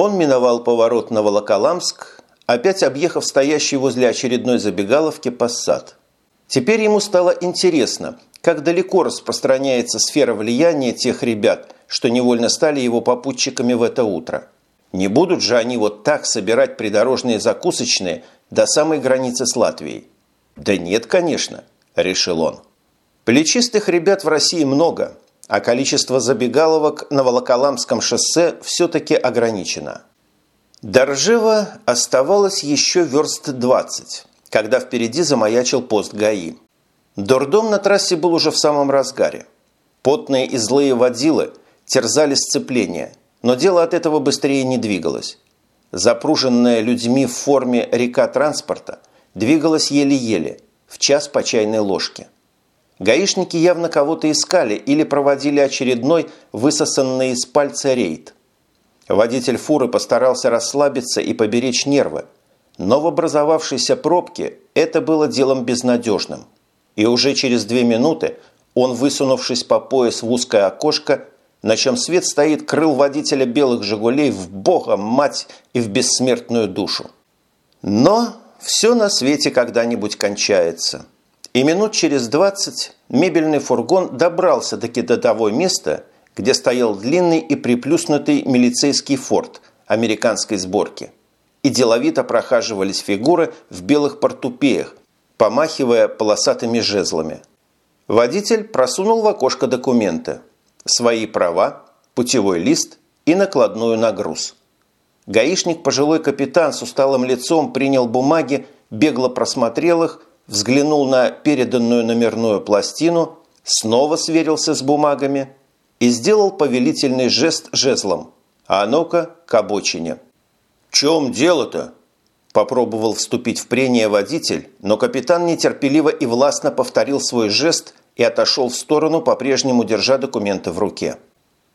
Он миновал поворот на Волоколамск, опять объехав стоящий возле очередной забегаловки Пассат. Теперь ему стало интересно, как далеко распространяется сфера влияния тех ребят, что невольно стали его попутчиками в это утро. Не будут же они вот так собирать придорожные закусочные до самой границы с Латвией? Да нет, конечно, решил он. Плечистых ребят в России много, а количество забегаловок на Волоколамском шоссе все-таки ограничено. До Ржева оставалось еще верст 20, когда впереди замаячил пост ГАИ. Дурдом на трассе был уже в самом разгаре. Потные и злые водилы терзали сцепление, но дело от этого быстрее не двигалось. Запруженная людьми в форме река транспорта двигалась еле-еле, в час по чайной ложке – Гаишники явно кого-то искали или проводили очередной высосанный из пальца рейд. Водитель фуры постарался расслабиться и поберечь нервы, но в образовавшейся пробке это было делом безнадежным. И уже через две минуты он, высунувшись по пояс в узкое окошко, на чем свет стоит крыл водителя белых «Жигулей» в Бога, мать и в бессмертную душу. Но все на свете когда-нибудь кончается – и минут через двадцать мебельный фургон добрался до того места, где стоял длинный и приплюснутый милицейский форт американской сборки. И деловито прохаживались фигуры в белых портупеях, помахивая полосатыми жезлами. Водитель просунул в окошко документы. Свои права, путевой лист и накладную на груз. Гаишник, пожилой капитан с усталым лицом, принял бумаги, бегло просмотрел их взглянул на переданную номерную пластину, снова сверился с бумагами и сделал повелительный жест жезлом. «А ну-ка, к обочине». «В чем дело-то?» Попробовал вступить в прение водитель, но капитан нетерпеливо и властно повторил свой жест и отошел в сторону, по-прежнему держа документы в руке.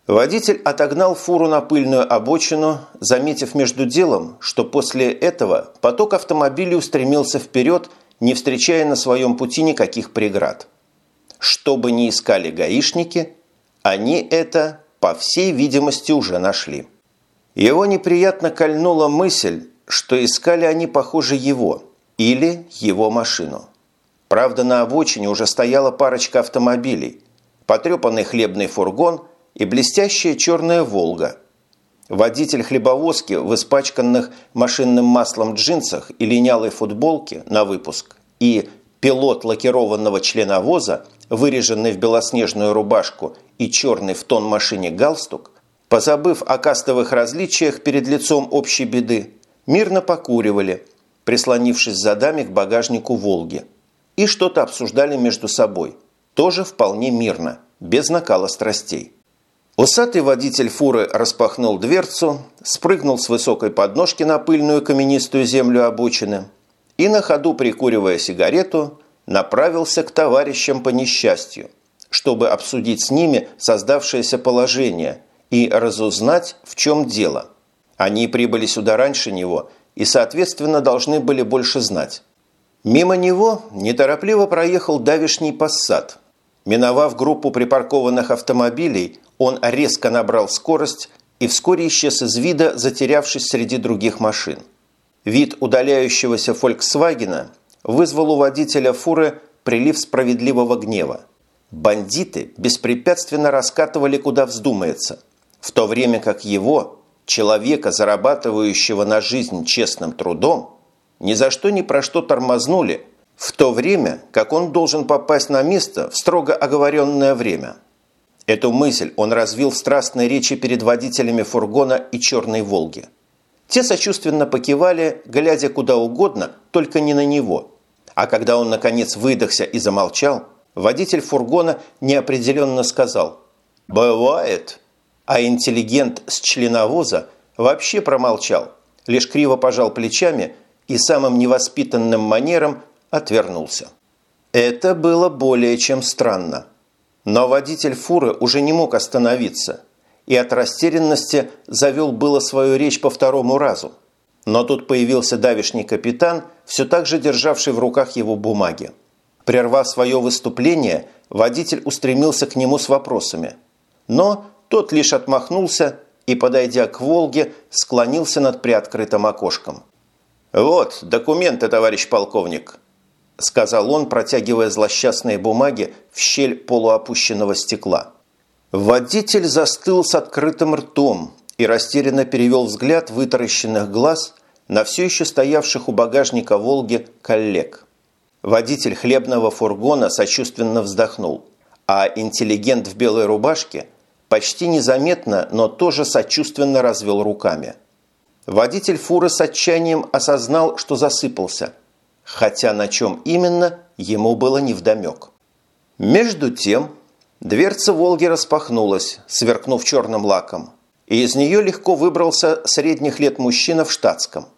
Водитель отогнал фуру на пыльную обочину, заметив между делом, что после этого поток автомобилей устремился вперед не встречая на своем пути никаких преград. Что бы ни искали гаишники, они это, по всей видимости, уже нашли. Его неприятно кольнула мысль, что искали они, похоже, его или его машину. Правда, на обочине уже стояла парочка автомобилей, потрепанный хлебный фургон и блестящая черная «Волга», Водитель хлебовозки в испачканных машинным маслом джинсах и линялой футболке на выпуск и пилот лакированного членовоза, выреженный в белоснежную рубашку и черный в тон машине галстук, позабыв о кастовых различиях перед лицом общей беды, мирно покуривали, прислонившись задами к багажнику «Волги», и что-то обсуждали между собой, тоже вполне мирно, без накала страстей. Усатый водитель фуры распахнул дверцу, спрыгнул с высокой подножки на пыльную каменистую землю обочины и на ходу, прикуривая сигарету, направился к товарищам по несчастью, чтобы обсудить с ними создавшееся положение и разузнать, в чем дело. Они прибыли сюда раньше него и, соответственно, должны были больше знать. Мимо него неторопливо проехал давишний пассат. Миновав группу припаркованных автомобилей, он резко набрал скорость и вскоре исчез из вида, затерявшись среди других машин. Вид удаляющегося «Фольксвагена» вызвал у водителя фуры прилив справедливого гнева. Бандиты беспрепятственно раскатывали куда вздумается, в то время как его, человека, зарабатывающего на жизнь честным трудом, ни за что ни про что тормознули, в то время как он должен попасть на место в строго оговоренное время – Эту мысль он развил в страстной речи перед водителями фургона и «Черной Волги». Те сочувственно покивали, глядя куда угодно, только не на него. А когда он, наконец, выдохся и замолчал, водитель фургона неопределенно сказал «Бывает». А интеллигент с членовоза вообще промолчал, лишь криво пожал плечами и самым невоспитанным манером отвернулся. Это было более чем странно. Но водитель фуры уже не мог остановиться и от растерянности завел было свою речь по второму разу. Но тут появился давишний капитан, все так же державший в руках его бумаги. Прервав свое выступление, водитель устремился к нему с вопросами. Но тот лишь отмахнулся и, подойдя к «Волге», склонился над приоткрытым окошком. «Вот, документы, товарищ полковник», – сказал он, протягивая злосчастные бумаги в щель полуопущенного стекла. Водитель застыл с открытым ртом и растерянно перевел взгляд вытаращенных глаз на все еще стоявших у багажника «Волги» коллег. Водитель хлебного фургона сочувственно вздохнул, а интеллигент в белой рубашке почти незаметно, но тоже сочувственно развел руками. Водитель фуры с отчаянием осознал, что засыпался, хотя на чем именно ему было невдомек. Между тем дверца «Волги» распахнулась, сверкнув черным лаком, и из нее легко выбрался средних лет мужчина в штатском –